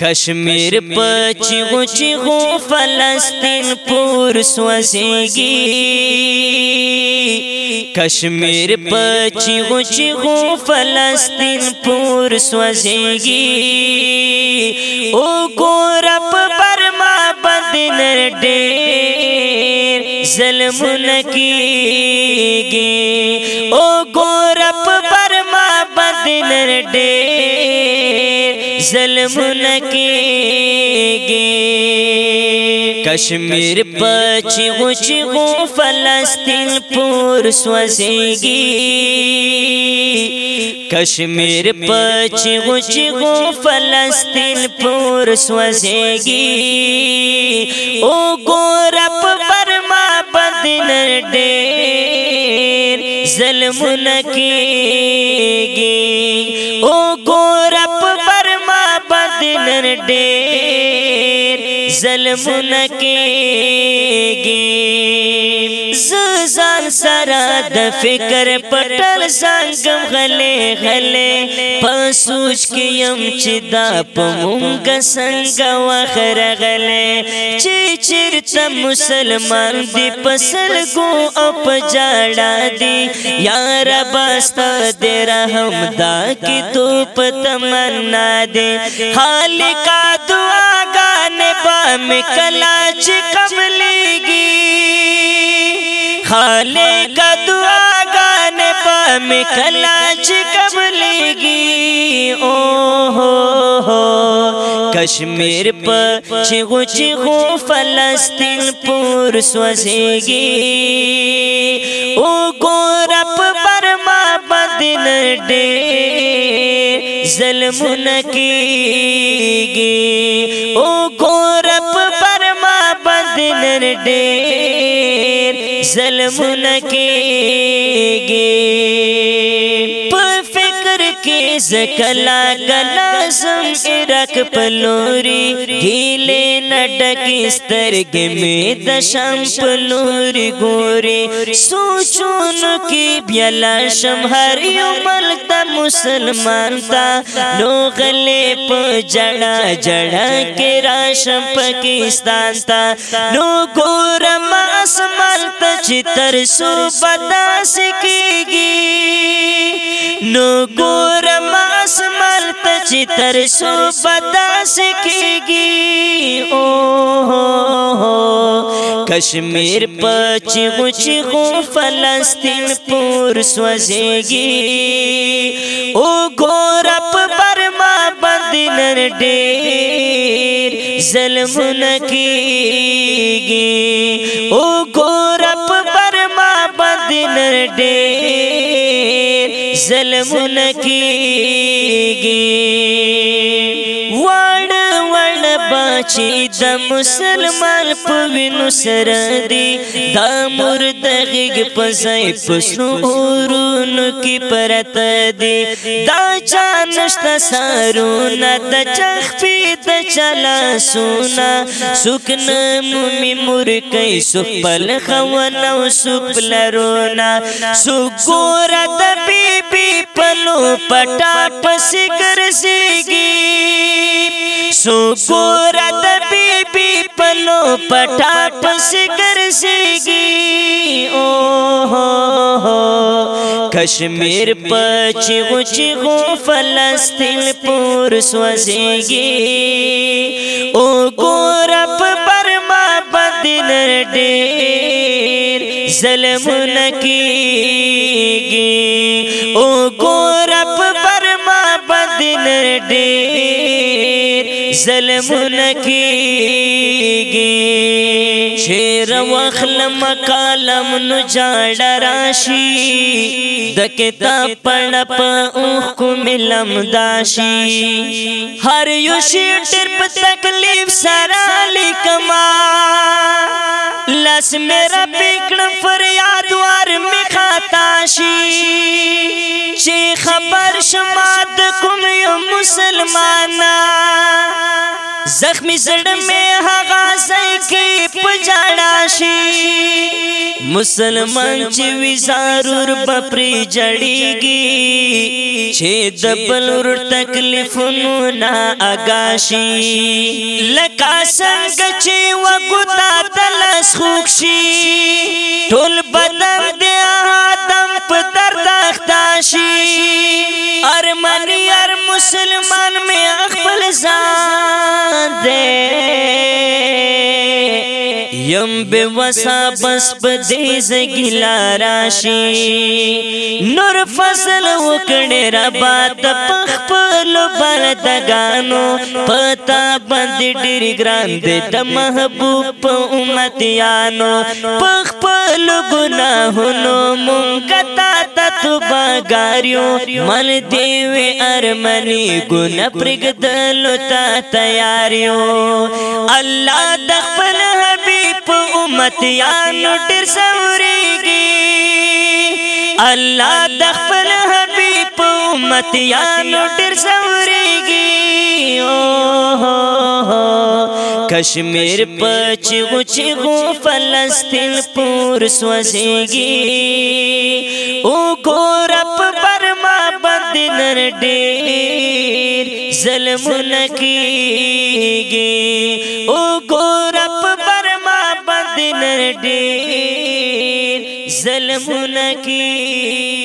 کشمیر پچیغو چیغو فلسطین پور سوزیگی کشمیر پچیغو چیغو فلسطین پور سوزیگی او گورا پا برما بندنر دیر ظلمون کیگی او گورا پا برما بندنر دیر ظلم نکېږي کشمیر پچی غچی غو فلسطین پور سوځيږي کشمیر پچی غچی غو فلسطین پور سوځيږي او ګور په برما باندې نړډېر ظلم نکېږي او سل ظلم کے گی سا سره د فکر پټل څنګه غلې غلې په سوچ کې يم چې دا په مونږ څنګه وخر غلې چې چیرته مسلمان دی پسل کو اپ جاړا دی یا رب است دې رحم دا کی تو پتمنا دې خالقا دعا غانه با مکلا چې قبلېږي کا دعا گانے پا میں کلاچ کب لے گی او ہو کشمیر پا چگو چگو فلسطین پور سوزے گی او گورپ برما بدن ڈے ظلم نکی گی او گورپ برما بدن ڈے ظلم نکېږي زکلا کلا زم ارک پلوری گیلے نڈک اس ترگ میں دشم پلوری گوری سوچون کی بیلا شم ہر امل ملتا مسلمان تا نو غلے پو جڑا جڑا کے راشم پاکستان تا نو گور ماس مل تا چی ترسو بدا سکی گی نو گور بدا سکے گی او ہو کشمیر بچ کچھ فلسطین پور سوزے گی او اورپ برما بندنر ڈے ظلم کی گی او گورپ برما نر ڈے ظلمون کیږي وړ وړ بچي د مسلمان په وینو سر دي د مرد غږ په ځای پسنورونو کې پرت دي دا چا نشته سارونه د چخ په د چلا سونا سکن ممی مور کای سپل خون او سپل رونا سګور د پی پلو پٹا پس کر سی دبی بی پلو پٹا پس کر سی او ہو کشمیر فلسطین پور سوسی گی او گورف پرما پد ڈیر ظلم نکی گی ظلمونه کیږي شیر واخلم کالم نو جاړ راشي د کتاب پړ په اوخ کو ملم داشي هر یو شیر تر په تکلیف سره لیکما لاس میرا پکړ فریاد وار می خطا شي چې خبر شما د کوم یو مسلمانا زخمی زړه مې هغه ځای کې پجاړا شي مسلمان چې وی ضرور بپری جړیږي چې د بل ور تکلیفونو نا اگاشي لکه څنګه چې وګتا تلس خوښي ټول بدن ار مسلمان میں اخبل زان یم به وسا بس پدې زګلا راشي نور فصل وکړې ربا د پخپل بردگانو پتا باندې ډېر ګران دې د محبوب په امتیانو پخپل ګناهونو مونږه تو بغاریو مل دیوی ارمنی گن پرگدلو تا تیاریو اللہ چپ امتیان اٹر سوری گی اللہ دخل حبیب امتیان اٹر سوری گی کشمیر پچ اچھ گو فلسطین پور سوزی گی او گو رب برما نر دیر ظلم نکی گی سمون کی